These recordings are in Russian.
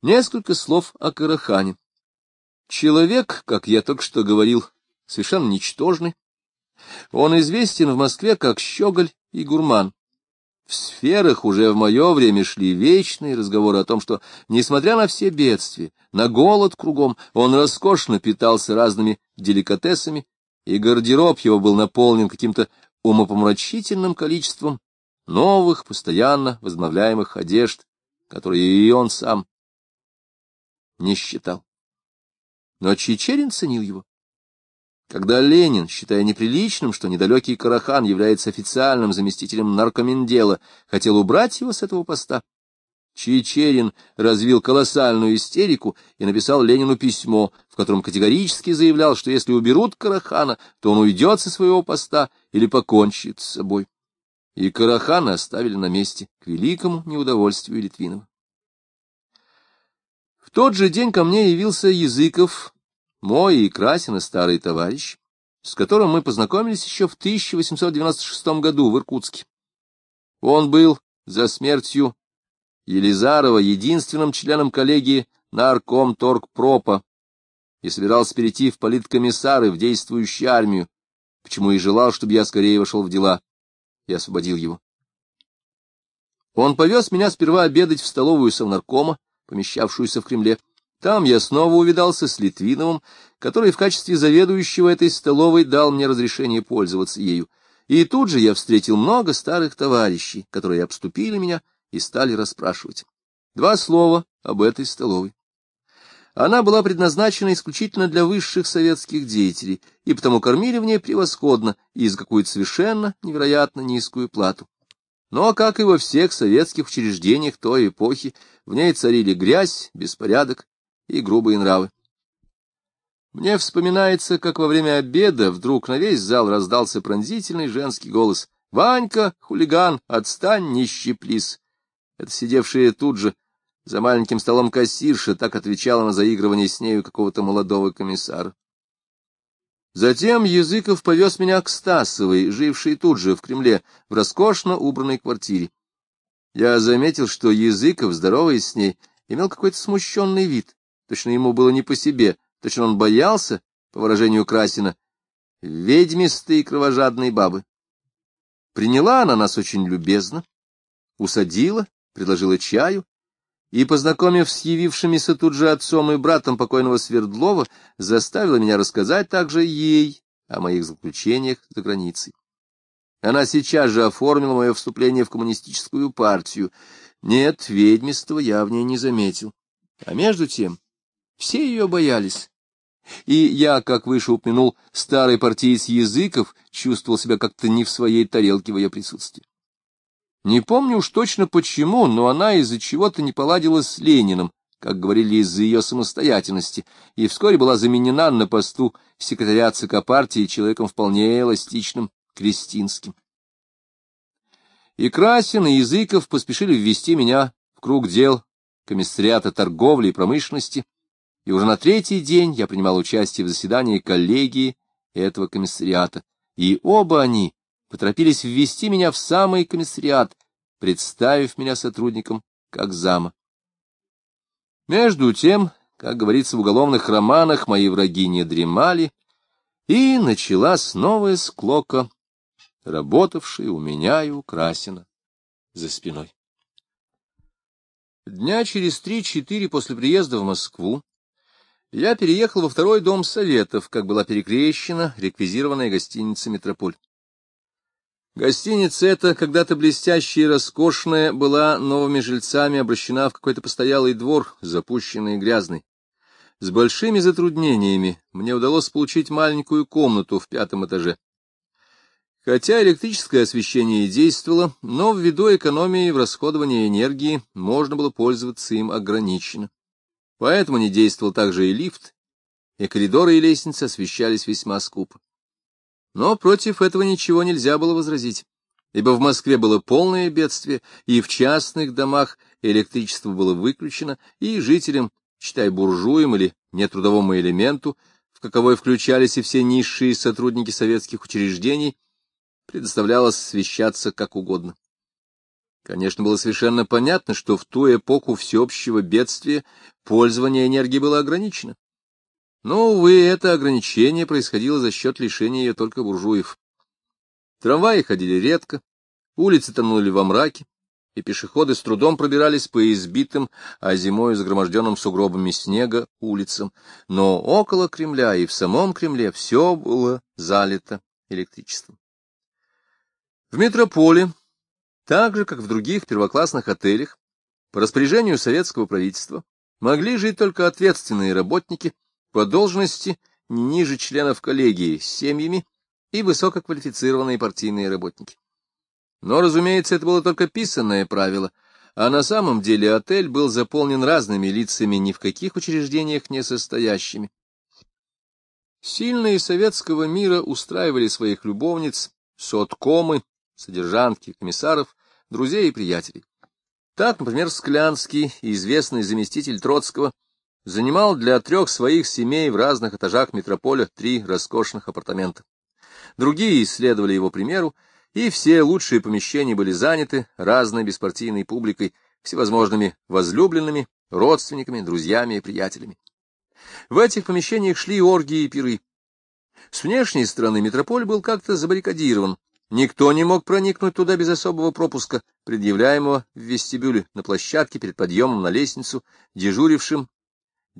Несколько слов о Карахане. Человек, как я только что говорил, совершенно ничтожный. Он известен в Москве как щеголь и гурман. В сферах уже в мое время шли вечные разговоры о том, что, несмотря на все бедствия, на голод кругом, он роскошно питался разными деликатесами, и гардероб его был наполнен каким-то умопомрачительным количеством новых, постоянно возобновляемых одежд, которые и он сам не считал. Но Чечерин ценил его. Когда Ленин, считая неприличным, что недалекий Карахан является официальным заместителем наркомендела, хотел убрать его с этого поста, Чечерин развил колоссальную истерику и написал Ленину письмо, в котором категорически заявлял, что если уберут Карахана, то он уйдет со своего поста или покончит с собой. И Карахана оставили на месте, к великому неудовольствию Литвинова. В тот же день ко мне явился Языков, мой и Красина старый товарищ, с которым мы познакомились еще в 1896 году в Иркутске. Он был за смертью Елизарова единственным членом коллегии наркомторгпропа и собирался перейти в политкомиссары в действующую армию, почему и желал, чтобы я скорее вошел в дела и освободил его. Он повез меня сперва обедать в столовую совнаркома, помещавшуюся в Кремле, там я снова увидался с Литвиновым, который в качестве заведующего этой столовой дал мне разрешение пользоваться ею. И тут же я встретил много старых товарищей, которые обступили меня и стали расспрашивать. Два слова об этой столовой. Она была предназначена исключительно для высших советских деятелей, и потому кормили в ней превосходно и за какую-то совершенно невероятно низкую плату. Но, как и во всех советских учреждениях той эпохи, в ней царили грязь, беспорядок и грубые нравы. Мне вспоминается, как во время обеда вдруг на весь зал раздался пронзительный женский голос. «Ванька, хулиган, отстань, нищий плис!» Это сидевшая тут же за маленьким столом кассирша так отвечала на заигрывание с нею какого-то молодого комиссара. Затем Языков повез меня к Стасовой, жившей тут же в Кремле, в роскошно убранной квартире. Я заметил, что Языков, здороваясь с ней, имел какой-то смущенный вид. Точно ему было не по себе, точно он боялся, по выражению Красина, ведьмистой и кровожадной бабы. Приняла она нас очень любезно, усадила, предложила чаю, и, познакомив с явившимися тут же отцом и братом покойного Свердлова, заставила меня рассказать также ей о моих заключениях за границей. Она сейчас же оформила мое вступление в коммунистическую партию. Нет, ведьмиства я в ней не заметил. А между тем все ее боялись. И я, как выше упомянул, старый партиец языков, чувствовал себя как-то не в своей тарелке в ее присутствии. Не помню уж точно почему, но она из-за чего-то не поладила с Лениным, как говорили, из-за ее самостоятельности, и вскоре была заменена на посту секретаря ЦК партии человеком вполне эластичным, крестинским. И Красин, и Языков поспешили ввести меня в круг дел комиссариата торговли и промышленности, и уже на третий день я принимал участие в заседании коллегии этого комиссариата, и оба они поторопились ввести меня в самый комиссариат, представив меня сотрудникам как зама. Между тем, как говорится в уголовных романах, мои враги не дремали, и началась новая склока, работавшая у меня и у Красина за спиной. Дня через три-четыре после приезда в Москву я переехал во второй дом Советов, как была перекрещена реквизированная гостиница «Метрополь». Гостиница эта, когда-то блестящая и роскошная, была новыми жильцами обращена в какой-то постоялый двор, запущенный и грязный. С большими затруднениями мне удалось получить маленькую комнату в пятом этаже. Хотя электрическое освещение и действовало, но ввиду экономии в расходовании энергии можно было пользоваться им ограниченно. Поэтому не действовал также и лифт, и коридоры и лестницы освещались весьма скупо. Но против этого ничего нельзя было возразить, ибо в Москве было полное бедствие, и в частных домах электричество было выключено, и жителям, читай буржуям или нетрудовому элементу, в каковой включались и все низшие сотрудники советских учреждений, предоставлялось освещаться как угодно. Конечно, было совершенно понятно, что в ту эпоху всеобщего бедствия пользование энергией было ограничено. Но, увы, это ограничение происходило за счет лишения ее только буржуев. Трамваи ходили редко, улицы тонули во мраке, и пешеходы с трудом пробирались по избитым, а зимой загроможденным сугробами снега улицам. Но около Кремля и в самом Кремле все было залито электричеством. В метрополе, так же, как в других первоклассных отелях, по распоряжению советского правительства, могли жить только ответственные работники по должности ниже членов коллегии с семьями и высококвалифицированные партийные работники. Но, разумеется, это было только писанное правило, а на самом деле отель был заполнен разными лицами, ни в каких учреждениях не состоящими. Сильные советского мира устраивали своих любовниц, соткомы, содержанки, комиссаров, друзей и приятелей. Так, например, Склянский, известный заместитель Троцкого, занимал для трех своих семей в разных этажах метрополя три роскошных апартамента. Другие исследовали его примеру, и все лучшие помещения были заняты разной беспартийной публикой, всевозможными возлюбленными, родственниками, друзьями и приятелями. В этих помещениях шли оргии и пиры. С внешней стороны метрополь был как-то забаррикадирован. Никто не мог проникнуть туда без особого пропуска, предъявляемого в вестибюле на площадке перед подъемом на лестницу, дежурившим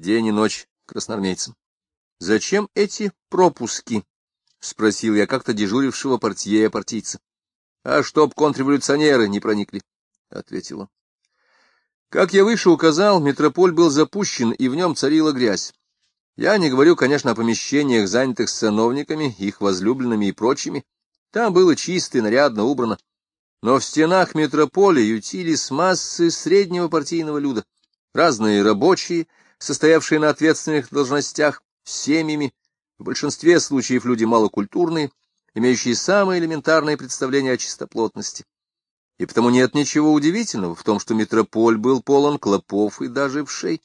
день и ночь красноармейцам. Зачем эти пропуски? — спросил я как-то дежурившего портье партийца. — А чтоб контрреволюционеры не проникли, — ответил он. Как я выше указал, метрополь был запущен, и в нем царила грязь. Я не говорю, конечно, о помещениях, занятых сановниками, их возлюбленными и прочими. Там было чисто и нарядно убрано. Но в стенах метрополя ютились массы среднего партийного люда. Разные рабочие, состоявшие на ответственных должностях, семьями, в большинстве случаев люди малокультурные, имеющие самые элементарные представления о чистоплотности. И потому нет ничего удивительного в том, что метрополь был полон клопов и даже вшей.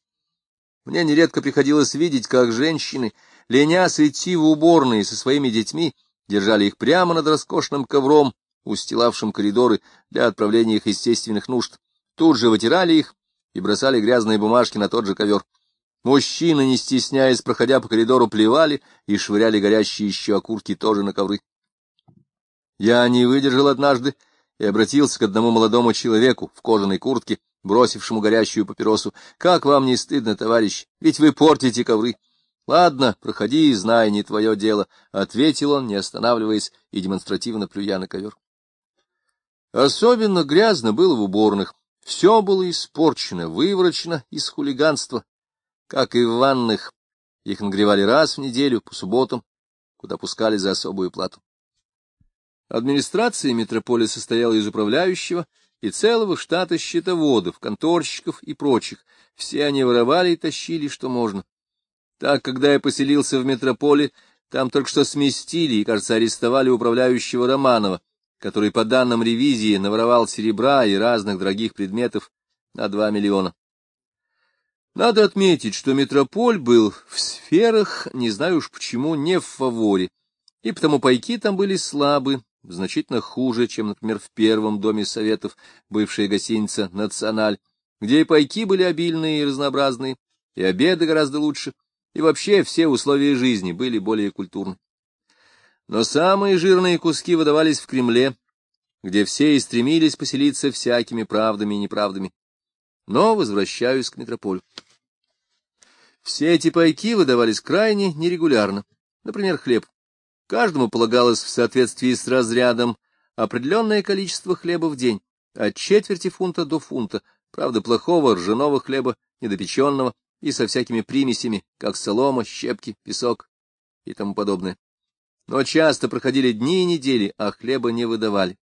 Мне нередко приходилось видеть, как женщины, ленясь идти в уборные со своими детьми, держали их прямо над роскошным ковром, устилавшим коридоры для отправления их естественных нужд, тут же вытирали их и бросали грязные бумажки на тот же ковер. Мужчины, не стесняясь, проходя по коридору, плевали и швыряли горящие еще окурки тоже на ковры. Я не выдержал однажды и обратился к одному молодому человеку в кожаной куртке, бросившему горящую папиросу. — Как вам не стыдно, товарищ? Ведь вы портите ковры. — Ладно, проходи знай, не твое дело, — ответил он, не останавливаясь и демонстративно плюя на ковер. Особенно грязно было в уборных. Все было испорчено, выворочено из хулиганства, как и в ванных, их нагревали раз в неделю, по субботам, куда пускали за особую плату. Администрация метрополии состояла из управляющего и целого штата счетоводов, конторщиков и прочих. Все они воровали и тащили, что можно. Так, когда я поселился в метрополе, там только что сместили и, кажется, арестовали управляющего Романова, который, по данным ревизии, наворовал серебра и разных дорогих предметов на два миллиона. Надо отметить, что метрополь был в сферах, не знаю уж почему, не в фаворе, и потому пайки там были слабы, значительно хуже, чем, например, в первом доме советов, бывшая гостиница «Националь», где и пайки были обильные и разнообразные, и обеды гораздо лучше, и вообще все условия жизни были более культурны. Но самые жирные куски выдавались в Кремле, где все и стремились поселиться всякими правдами и неправдами. Но возвращаюсь к метрополю. Все эти пайки выдавались крайне нерегулярно. Например, хлеб. Каждому полагалось в соответствии с разрядом определенное количество хлеба в день, от четверти фунта до фунта, правда, плохого ржаного хлеба, недопеченного и со всякими примесями, как солома, щепки, песок и тому подобное. Но часто проходили дни и недели, а хлеба не выдавали.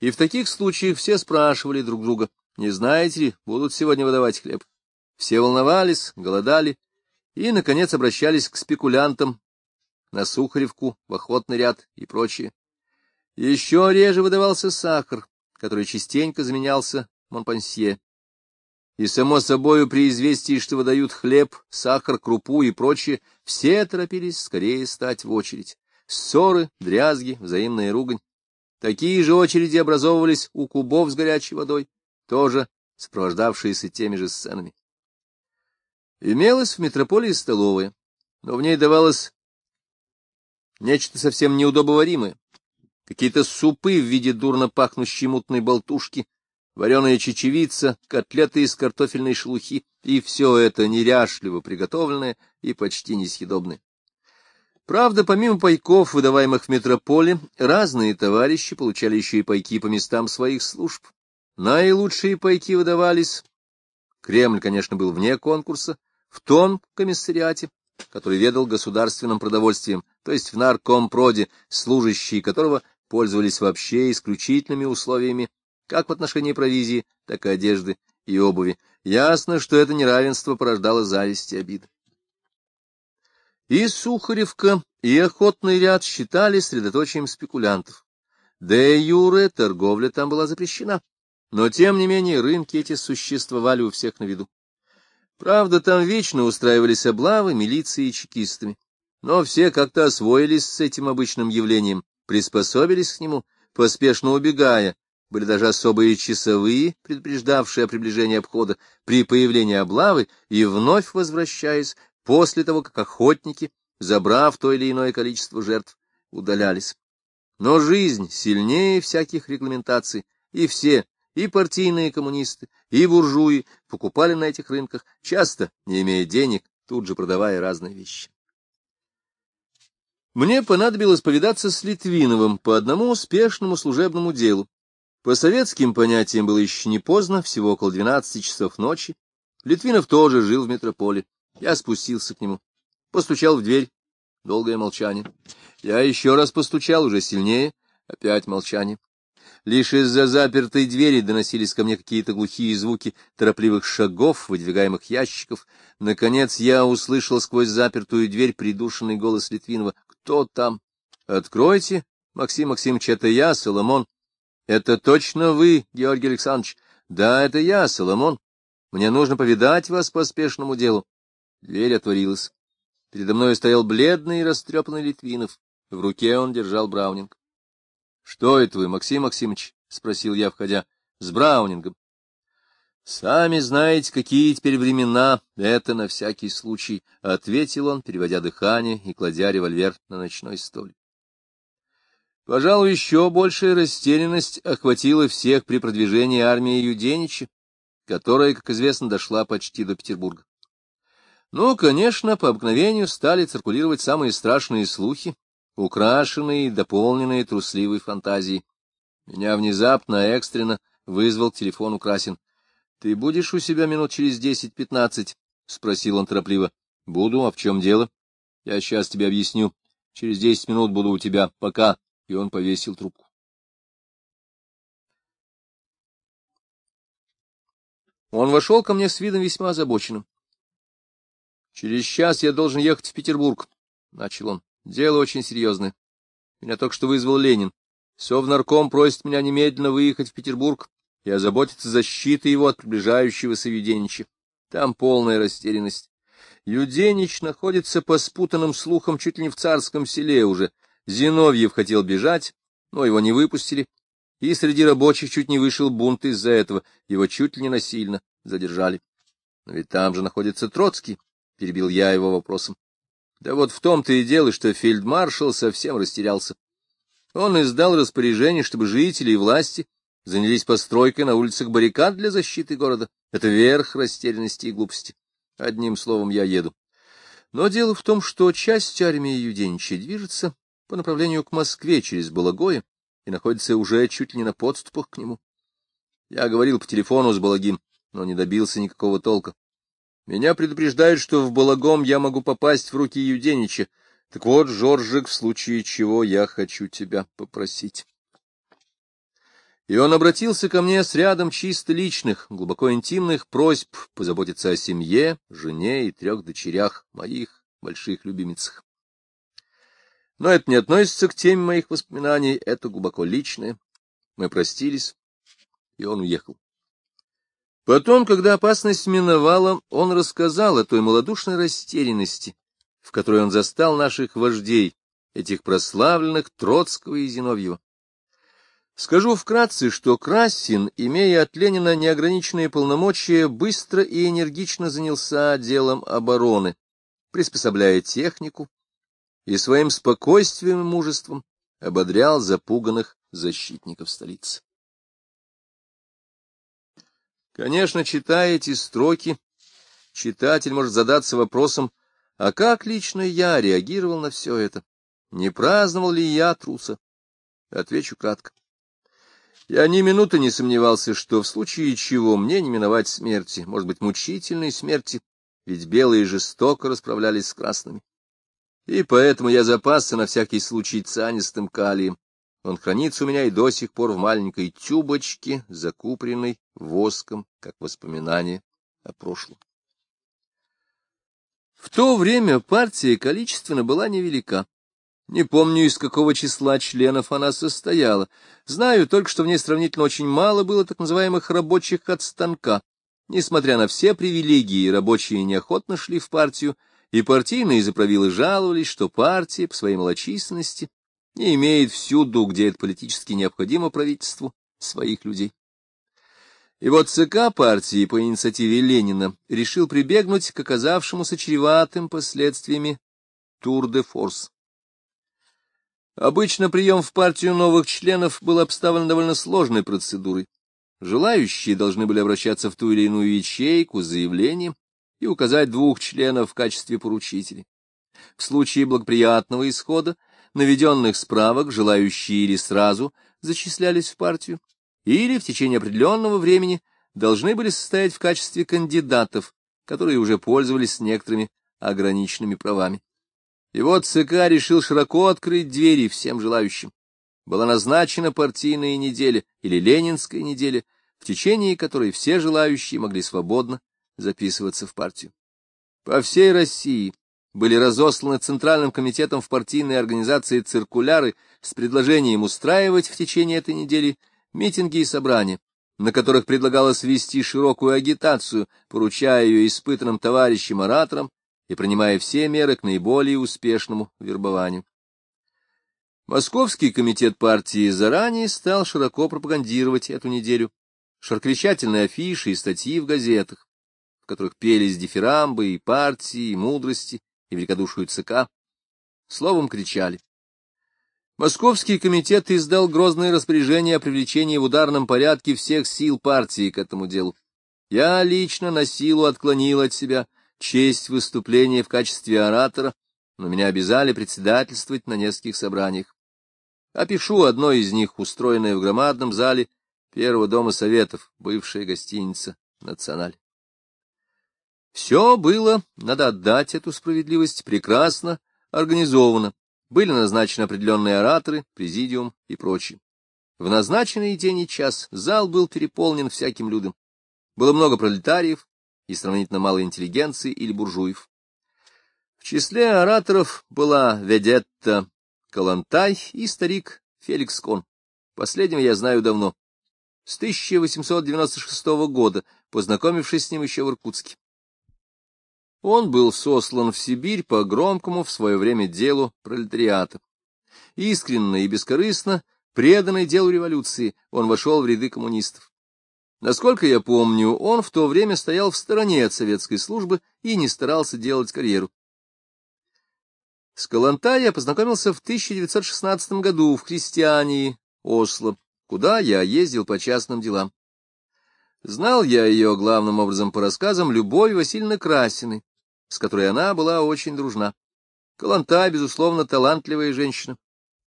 И в таких случаях все спрашивали друг друга, не знаете ли, будут сегодня выдавать хлеб. Все волновались, голодали и, наконец, обращались к спекулянтам на Сухаревку, в охотный ряд и прочее. Еще реже выдавался сахар, который частенько заменялся Монпансье. И, само собою, при известии, что выдают хлеб, сахар, крупу и прочее, все торопились скорее стать в очередь. Ссоры, дрязги, взаимная ругань. Такие же очереди образовывались у кубов с горячей водой, тоже сопровождавшиеся теми же сценами. Имелась в метрополии столовая, но в ней давалось нечто совсем неудобоваримое. Какие-то супы в виде дурно пахнущей мутной болтушки, вареная чечевица, котлеты из картофельной шелухи, и все это неряшливо приготовленное и почти несъедобное. Правда, помимо пайков, выдаваемых в метрополе, разные товарищи получали еще и пайки по местам своих служб. Наилучшие пайки выдавались. Кремль, конечно, был вне конкурса, в том комиссариате, который ведал государственным продовольствием, то есть в наркомпроде, служащие которого пользовались вообще исключительными условиями как в отношении провизии, так и одежды и обуви. Ясно, что это неравенство порождало зависть и обиды. И Сухаревка, и Охотный ряд считали средоточием спекулянтов. Де юре торговля там была запрещена, но тем не менее рынки эти существовали у всех на виду. Правда, там вечно устраивались облавы милицией и чекистами, но все как-то освоились с этим обычным явлением, приспособились к нему, поспешно убегая, были даже особые часовые, предупреждавшие о приближении обхода при появлении облавы и вновь возвращаясь после того, как охотники, забрав то или иное количество жертв, удалялись. Но жизнь сильнее всяких регламентаций, и все, и партийные коммунисты, и буржуи покупали на этих рынках, часто, не имея денег, тут же продавая разные вещи. Мне понадобилось повидаться с Литвиновым по одному успешному служебному делу, по советским понятиям было еще не поздно, всего около двенадцати часов ночи. Литвинов тоже жил в метрополе. Я спустился к нему, постучал в дверь. Долгое молчание. Я еще раз постучал, уже сильнее. Опять молчание. Лишь из-за запертой двери доносились ко мне какие-то глухие звуки торопливых шагов, выдвигаемых ящиков. Наконец я услышал сквозь запертую дверь придушенный голос Литвинова. «Кто там?» «Откройте, Максим Максимович, это я, Соломон. — Это точно вы, Георгий Александрович? — Да, это я, Соломон. Мне нужно повидать вас по спешному делу. Дверь отворилась. Передо мной стоял бледный и растрепанный Литвинов. В руке он держал Браунинг. — Что это вы, Максим Максимович? — спросил я, входя. — С Браунингом. — Сами знаете, какие теперь времена, это на всякий случай, — ответил он, переводя дыхание и кладя револьвер на ночной столик. Пожалуй, еще большая растерянность охватила всех при продвижении армии Юденича, которая, как известно, дошла почти до Петербурга. Ну, конечно, по обыкновению стали циркулировать самые страшные слухи, украшенные и дополненные трусливой фантазией. Меня внезапно, экстренно вызвал телефон Украсин. — Ты будешь у себя минут через десять-пятнадцать? — спросил он торопливо. — Буду. А в чем дело? — Я сейчас тебе объясню. Через десять минут буду у тебя. Пока и он повесил трубку. Он вошел ко мне с видом весьма озабоченным. — Через час я должен ехать в Петербург, — начал он. — Дело очень серьезное. Меня только что вызвал Ленин. Совнарком просит меня немедленно выехать в Петербург и озаботиться защитой его от приближающегося Юденича. Там полная растерянность. Юденич находится по спутанным слухам чуть ли не в царском селе уже, Зиновьев хотел бежать, но его не выпустили, и среди рабочих чуть не вышел бунт из-за этого, его чуть ли не насильно задержали. Но ведь там же находится Троцкий, — перебил я его вопросом. Да вот в том-то и дело, что фельдмаршал совсем растерялся. Он издал распоряжение, чтобы жители и власти занялись постройкой на улицах баррикад для защиты города. Это верх растерянности и глупости. Одним словом, я еду. Но дело в том, что часть армии Юденича движется по направлению к Москве через Балагое и находится уже чуть ли не на подступах к нему. Я говорил по телефону с Балагим, но не добился никакого толка. Меня предупреждают, что в Балагом я могу попасть в руки Юденича. Так вот, Жоржик, в случае чего я хочу тебя попросить. И он обратился ко мне с рядом чисто личных, глубоко интимных просьб позаботиться о семье, жене и трех дочерях, моих больших любимицах. Но это не относится к теме моих воспоминаний, это глубоко личное. Мы простились, и он уехал. Потом, когда опасность миновала, он рассказал о той малодушной растерянности, в которой он застал наших вождей, этих прославленных Троцкого и Зиновьева. Скажу вкратце, что Красин, имея от Ленина неограниченные полномочия, быстро и энергично занялся делом обороны, приспособляя технику и своим спокойствием и мужеством ободрял запуганных защитников столицы. Конечно, читая эти строки, читатель может задаться вопросом, а как лично я реагировал на все это? Не праздновал ли я труса? Отвечу кратко. Я ни минуты не сомневался, что в случае чего мне не миновать смерти, может быть, мучительной смерти, ведь белые жестоко расправлялись с красными. И поэтому я запасся на всякий случай цианистым калием. Он хранится у меня и до сих пор в маленькой тюбочке, закупоренной воском, как воспоминание о прошлом. В то время партия количественно была невелика. Не помню, из какого числа членов она состояла. Знаю только, что в ней сравнительно очень мало было так называемых рабочих от станка. Несмотря на все привилегии, рабочие неохотно шли в партию, и партийные заправилы жаловались, что партия по своей малочисленности не имеет всюду, где это политически необходимо правительству, своих людей. И вот ЦК партии по инициативе Ленина решил прибегнуть к оказавшемуся чреватым последствиями тур-де-форс. Обычно прием в партию новых членов был обставлен довольно сложной процедурой. Желающие должны были обращаться в ту или иную ячейку с заявлением и указать двух членов в качестве поручителей. В случае благоприятного исхода, наведенных справок, желающие или сразу зачислялись в партию, или в течение определенного времени должны были состоять в качестве кандидатов, которые уже пользовались некоторыми ограниченными правами. И вот ЦК решил широко открыть двери всем желающим. Была назначена партийная неделя или ленинская неделя, в течение которой все желающие могли свободно записываться в партию. По всей России были разосланы Центральным комитетом в партийной организации циркуляры с предложением устраивать в течение этой недели митинги и собрания, на которых предлагалось вести широкую агитацию, поручая ее испытанным товарищам-ораторам и принимая все меры к наиболее успешному вербованию. Московский комитет партии заранее стал широко пропагандировать эту неделю, широкричательные афиши и статьи в газетах, в которых пелись дифирамбы и партии, и мудрости, и великодушию ЦК. Словом, кричали. Московский комитет издал грозное распоряжение о привлечении в ударном порядке всех сил партии к этому делу. Я лично на силу отклонил от себя честь выступления в качестве оратора, но меня обязали председательствовать на нескольких собраниях. Опишу одно из них, устроенное в громадном зале Первого дома Советов, бывшая гостиница «Националь». Все было, надо отдать эту справедливость, прекрасно организовано были назначены определенные ораторы, президиум и прочее. В назначенный день и час зал был переполнен всяким людом. Было много пролетариев и сравнительно мало интеллигенции или буржуев. В числе ораторов была Ведетта Калантай и старик Феликс Кон. Последнего я знаю давно, с 1896 года, познакомившись с ним еще в Иркутске. Он был сослан в Сибирь по громкому в свое время делу пролетариата. Искренно и бескорыстно, преданный делу революции, он вошел в ряды коммунистов. Насколько я помню, он в то время стоял в стороне от советской службы и не старался делать карьеру. С Калантай я познакомился в 1916 году в Христиании, Осло, куда я ездил по частным делам. Знал я ее главным образом по рассказам Любови Васильевны Красиной, с которой она была очень дружна. Каланта, безусловно, талантливая женщина.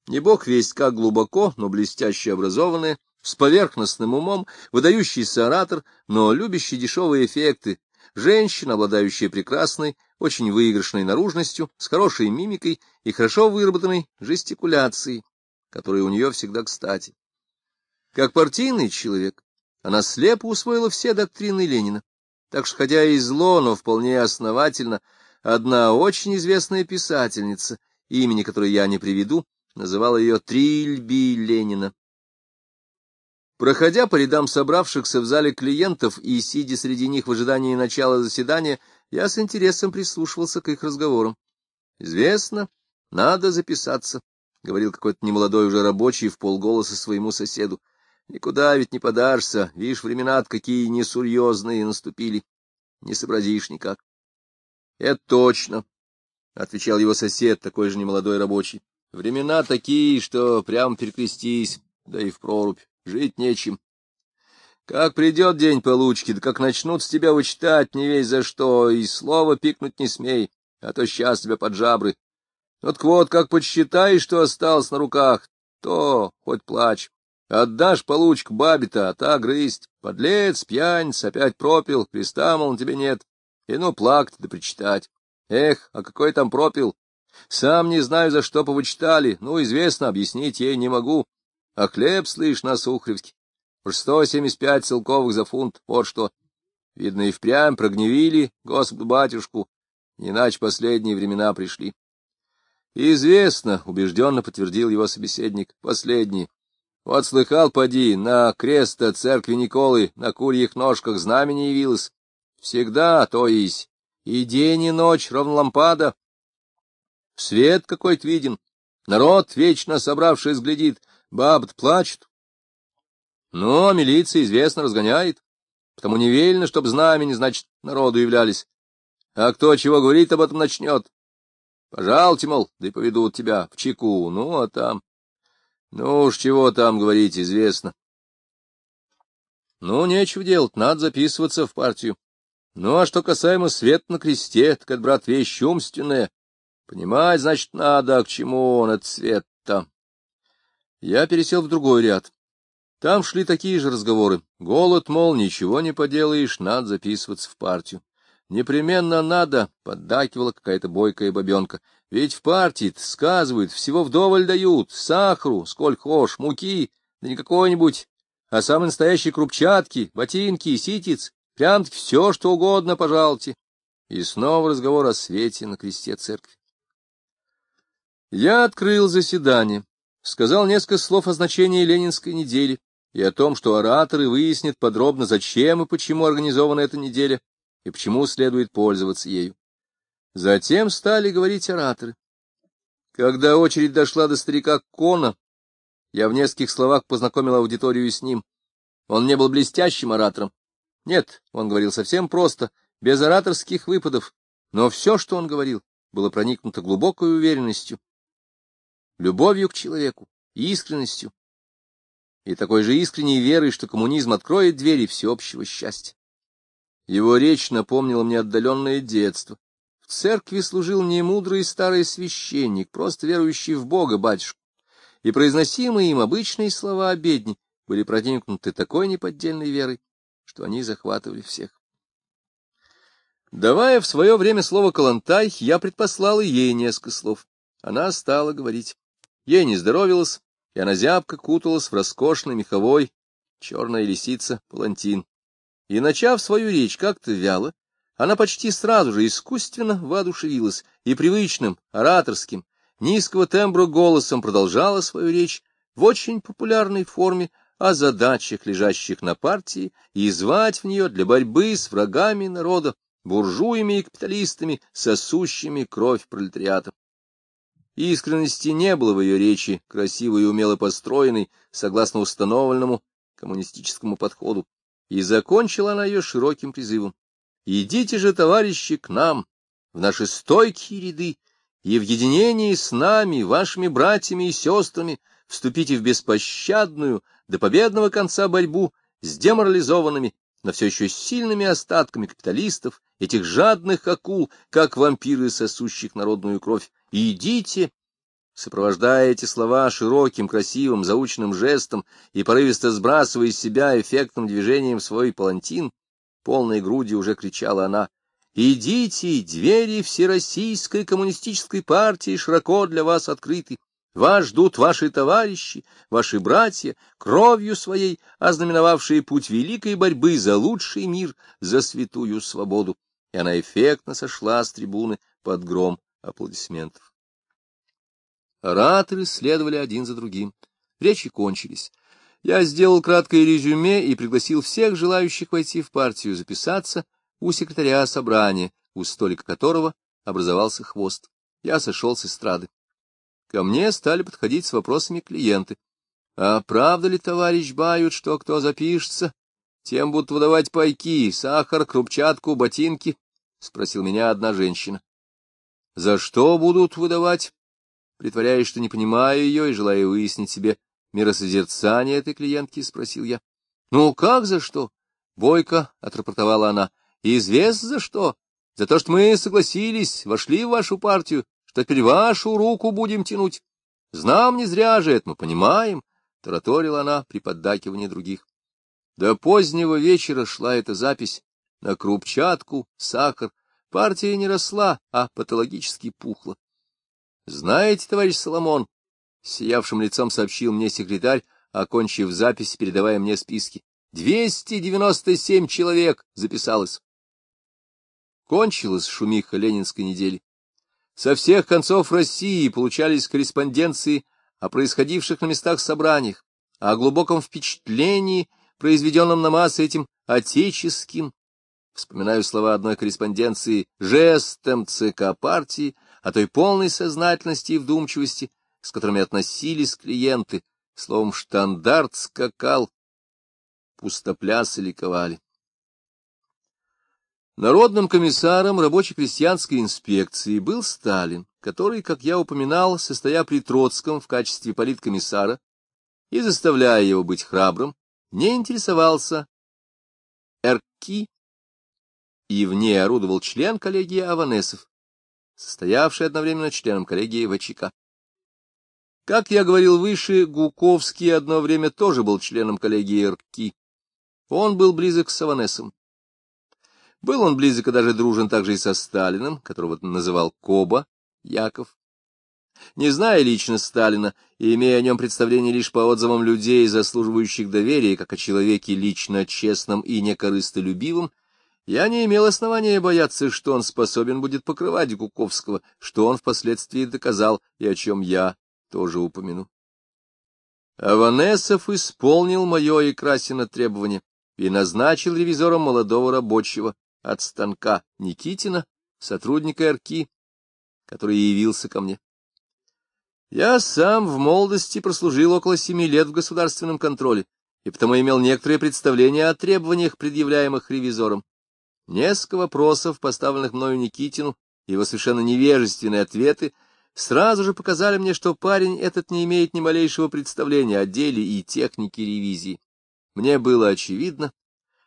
Не бог весть как глубоко, но блестяще образованная, с поверхностным умом, выдающийся оратор, но любящий дешевые эффекты, женщина, обладающая прекрасной, очень выигрышной наружностью, с хорошей мимикой и хорошо выработанной жестикуляцией, которая у нее всегда кстати. Как партийный человек, она слепо усвоила все доктрины Ленина. Так что, хотя и зло, но вполне основательно, одна очень известная писательница, имени которой я не приведу, называла ее Трильби Ленина. Проходя по рядам собравшихся в зале клиентов и сидя среди них в ожидании начала заседания, я с интересом прислушивался к их разговорам. Известно, надо записаться. — говорил какой-то немолодой уже рабочий в полголоса своему соседу. — Никуда ведь не подашься, видишь, времена какие несурьезные наступили. Не сообразишь никак. — Это точно, — отвечал его сосед, такой же немолодой рабочий. — Времена такие, что прям перекрестись, да и в прорубь, жить нечем. Как придет день получки, да как начнут с тебя вычитать не весь за что, и слова пикнуть не смей, а то сейчас тебя под жабры. Вот вот, как подсчитай, что осталось на руках, то хоть плачь. Отдашь получку бабе-то, а та грызть. Подлец, пьяница, опять пропил, креста, мол, тебе нет. И ну плакать да причитать. Эх, а какой там пропил? Сам не знаю, за что повычитали, ну, известно, объяснить ей не могу. А хлеб, слышь, на Сухаревке. Уж сто семьдесят пять целковых за фунт, вот что. Видно, и впрямь прогневили Господу батюшку, иначе последние времена пришли. Известно, — убежденно подтвердил его собеседник, — последний. Вот слыхал, поди, на креста церкви Николы на курьих ножках знамени явилось. Всегда, то есть, и день, и ночь, ровно лампада. Свет какой-то виден, народ, вечно собравшись, глядит, баб плачут. Но милиция, известно, разгоняет, потому не велено, чтоб знамени, значит, народу являлись. А кто чего говорит об этом начнет, Пожалуйте, мол, да и поведут тебя в чеку, ну, а там... Ну уж чего там говорить, известно. Ну, нечего делать, надо записываться в партию. Ну, а что касаемо свет на кресте, так это, брат, вещь умственная. Понимать, значит, надо, а к чему он, этот свет-то. Я пересел в другой ряд. Там шли такие же разговоры. Голод, мол, ничего не поделаешь, надо записываться в партию. Непременно надо, — поддакивала какая-то бойкая бабенка. Ведь в партии сказывают, всего вдоволь дают, сахару, сколько хошь, муки, да не какой-нибудь, а самые настоящие крупчатки, ботинки, ситец, прям-таки все, что угодно, пожалуйте. И снова разговор о свете на кресте церкви. Я открыл заседание, сказал несколько слов о значении Ленинской недели и о том, что ораторы выяснят подробно, зачем и почему организована эта неделя, и почему следует пользоваться ею. Затем стали говорить ораторы. Когда очередь дошла до старика Кона, я в нескольких словах познакомил аудиторию с ним. Он не был блестящим оратором. Нет, он говорил совсем просто, без ораторских выпадов, но все, что он говорил, было проникнуто глубокой уверенностью, любовью к человеку, искренностью и такой же искренней верой, что коммунизм откроет двери всеобщего счастья. Его речь напомнила мне отдаленное детство. В церкви служил не мудрый старый священник, просто верующий в Бога батюшку, и произносимые им обычные слова обедни были проникнуты такой неподдельной верой, что они захватывали всех. Давая в свое время слово «калантай», я предпослал ей несколько слов. Она стала говорить. Ей не здоровилось, и она зябко куталась в роскошный меховой, черная лисица, палантин. И, начав свою речь как-то вяло, она почти сразу же искусственно воодушевилась и привычным, ораторским, низкого тембра голосом продолжала свою речь в очень популярной форме о задачах, лежащих на партии, и звать в нее для борьбы с врагами народа, буржуями и капиталистами, сосущими кровь пролетариата. Искренности не было в ее речи, красивой и умело построенной, согласно установленному коммунистическому подходу. И закончила она ее широким призывом. «Идите же, товарищи, к нам, в наши стойкие ряды, и в единении с нами, вашими братьями и сестрами, вступите в беспощадную, до победного конца борьбу с деморализованными, но все еще сильными остатками капиталистов, этих жадных акул, как вампиры, сосущих народную кровь. Идите Сопровождая эти слова широким, красивым, заученным жестом и порывисто сбрасывая из себя эффектным движением свой палантин, полной груди уже кричала она, «Идите, двери Всероссийской коммунистической партии широко для вас открыты. Вас ждут ваши товарищи, ваши братья, кровью своей ознаменовавшие путь великой борьбы за лучший мир, за святую свободу». И она эффектно сошла с трибуны под гром аплодисментов. Ораторы следовали один за другим. Речи кончились. Я сделал краткое резюме и пригласил всех желающих войти в партию записаться у секретаря собрания, у столика которого образовался хвост. Я сошел с эстрады. ко мне стали подходить с вопросами клиенты. А правда ли, товарищ Бают, что кто запишется, тем будут выдавать пайки, сахар, крупчатку, ботинки? — спросил меня одна женщина. — За что будут выдавать? Притворяясь, что не понимаю ее и желая выяснить себе миросозерцание этой клиентки, спросил я. — Ну, как за что? — бойко отрапортовала она. — Известно за что. За то, что мы согласились, вошли в вашу партию, что теперь вашу руку будем тянуть. Знам не зря же это, мы понимаем, — тараторила она при поддакивании других. До позднего вечера шла эта запись на крупчатку, сахар. Партия не росла, а патологически пухла. Знаете, товарищ Соломон, — сиявшим лицом сообщил мне секретарь, окончив запись, передавая мне списки, — двести девяносто семь человек записалось. Кончилась шумиха ленинской недели. Со всех концов России получались корреспонденции о происходивших на местах собраниях, о глубоком впечатлении, произведенном на массы этим отеческим, вспоминаю слова одной корреспонденции, жестом ЦК партии, о той полной сознательности и вдумчивости, с которыми относились клиенты, словом, штандарт скакал, пустоплясы ликовали. Народным комиссаром рабоче-крестьянской инспекции был Сталин, который, как я упоминал, состоя при Троцком в качестве политкомиссара и заставляя его быть храбрым, не интересовался РКИ и в ней орудовал член коллегии Аванесов, состоявший одновременно членом коллегии ВЧК. Как я говорил выше, Гуковский одно время тоже был членом коллегии РКИ. Он был близок с Аванесом. Был он близок и даже дружен также и со Сталиным, которого называл Коба, Яков. Не зная лично Сталина и имея о нем представление лишь по отзывам людей, заслуживающих доверия, как о человеке лично честном и некорыстолюбивом, я не имел основания бояться, что он способен будет покрывать Гуковского, что он впоследствии доказал, и о чем я тоже упомяну. Аванесов исполнил мое и Красина требование и назначил ревизором молодого рабочего от станка Никитина, сотрудника РКИ, который явился ко мне. Я сам в молодости прослужил около семи лет в государственном контроле, и потому имел некоторые представления о требованиях, предъявляемых ревизором. Несколько вопросов, поставленных мною Никитину, его совершенно невежественные ответы, сразу же показали мне, что парень этот не имеет ни малейшего представления о деле и технике ревизии. Мне было очевидно,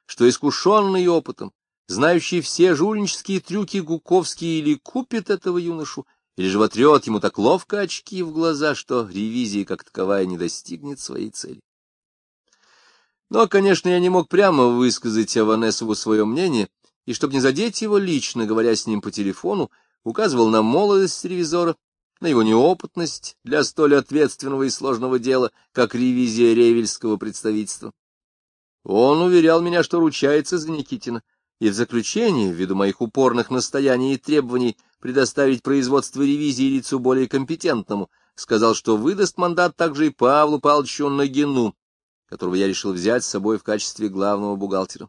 что искушенный опытом, знающий все жульнические трюки Гуковский или купит этого юношу, или же вотрет ему так ловко очки в глаза, что ревизия как таковая не достигнет своей цели. Но, конечно, я не мог прямо высказать Аванесову свое мнение, и, чтобы не задеть его лично, говоря с ним по телефону, указывал на молодость ревизора, на его неопытность для столь ответственного и сложного дела, как ревизия ревельского представительства. Он уверял меня, что ручается за Никитина, и в заключение, ввиду моих упорных настояний и требований предоставить производство ревизии лицу более компетентному, сказал, что выдаст мандат также и Павлу Павловичу Нагину, которого я решил взять с собой в качестве главного бухгалтера.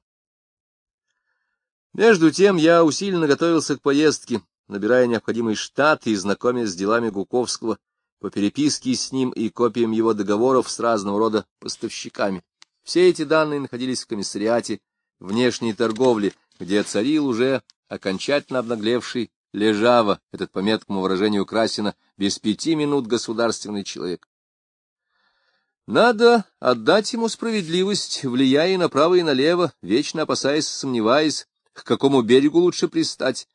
Между тем я усиленно готовился к поездке, набирая необходимый штат и знакомясь с делами Гуковского по переписке с ним и копиям его договоров с разного рода поставщиками. Все эти данные находились в комиссариате внешней торговли, где царил уже окончательно обнаглевший Лежава, этот, по меткому выражению Красина, без пяти минут государственный человек. Надо отдать ему справедливость, влияя направо и налево, вечно опасаясь, сомневаясь, к какому берегу лучше пристать.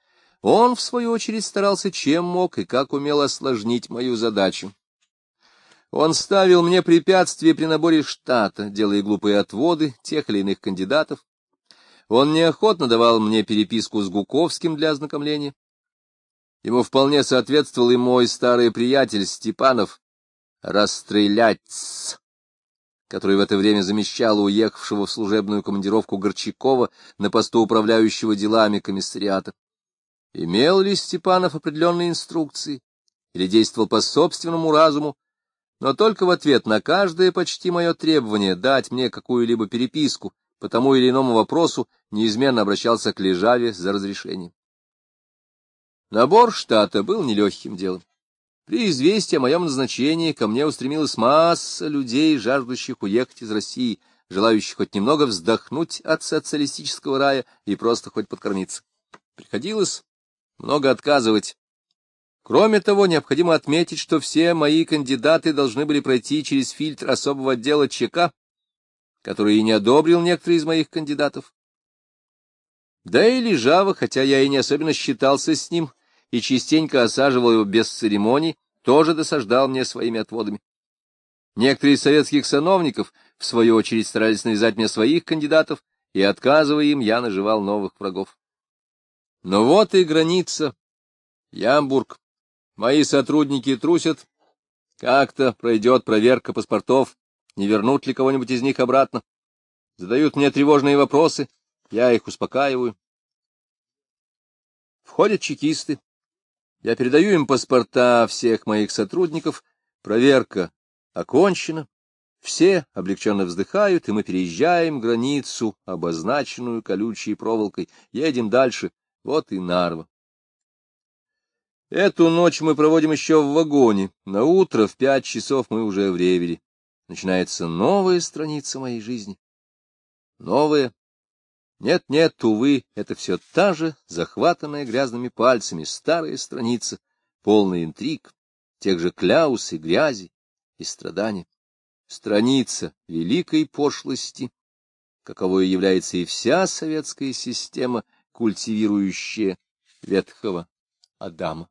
Он, в свою очередь, старался чем мог и как умел осложнить мою задачу. Он ставил мне препятствия при наборе штата, делая глупые отводы тех или иных кандидатов. Он неохотно давал мне переписку с Гуковским для ознакомления. Ему вполне соответствовал и мой старый приятель Степанов «Расстрелять!» Который в это время замещал уехавшего в служебную командировку Горчакова на посту управляющего делами комиссариата. Имел ли Степанов определенные инструкции или действовал по собственному разуму, но только в ответ на каждое почти мое требование дать мне какую-либо переписку по тому или иному вопросу неизменно обращался к Лежаве за разрешением. Набор штата был нелегким делом. При известии о моем назначении ко мне устремилась масса людей, жаждущих уехать из России, желающих хоть немного вздохнуть от социалистического рая и просто хоть подкормиться. Приходилось много отказывать. Кроме того, необходимо отметить, что все мои кандидаты должны были пройти через фильтр особого отдела ЧК, который и не одобрил некоторые из моих кандидатов. Да и Лежава, хотя я и не особенно считался с ним и частенько осаживал его без церемоний, тоже досаждал мне своими отводами. Некоторые из советских сановников, в свою очередь, старались навязать мне своих кандидатов, и, отказывая им, я наживал новых врагов. Но вот и граница. Ямбург. Мои сотрудники трусят. Как-то пройдет проверка паспортов, не вернут ли кого-нибудь из них обратно. Задают мне тревожные вопросы, я их успокаиваю. Входят чекисты. Я передаю им паспорта всех моих сотрудников. Проверка окончена. Все облегченно вздыхают, и мы переезжаем границу, обозначенную колючей проволокой. Едем дальше. Вот и Нарва. Эту ночь мы проводим еще в вагоне. На утро в пять часов мы уже в Ревеле. Начинается новая страница моей жизни. Новая. Нет-нет, увы, это все та же, захватанная грязными пальцами, старая страница, полная интриг, тех же кляус и грязи и страданий. Страница великой пошлости, каковой является и вся советская система, культивирующая ветхого Адама.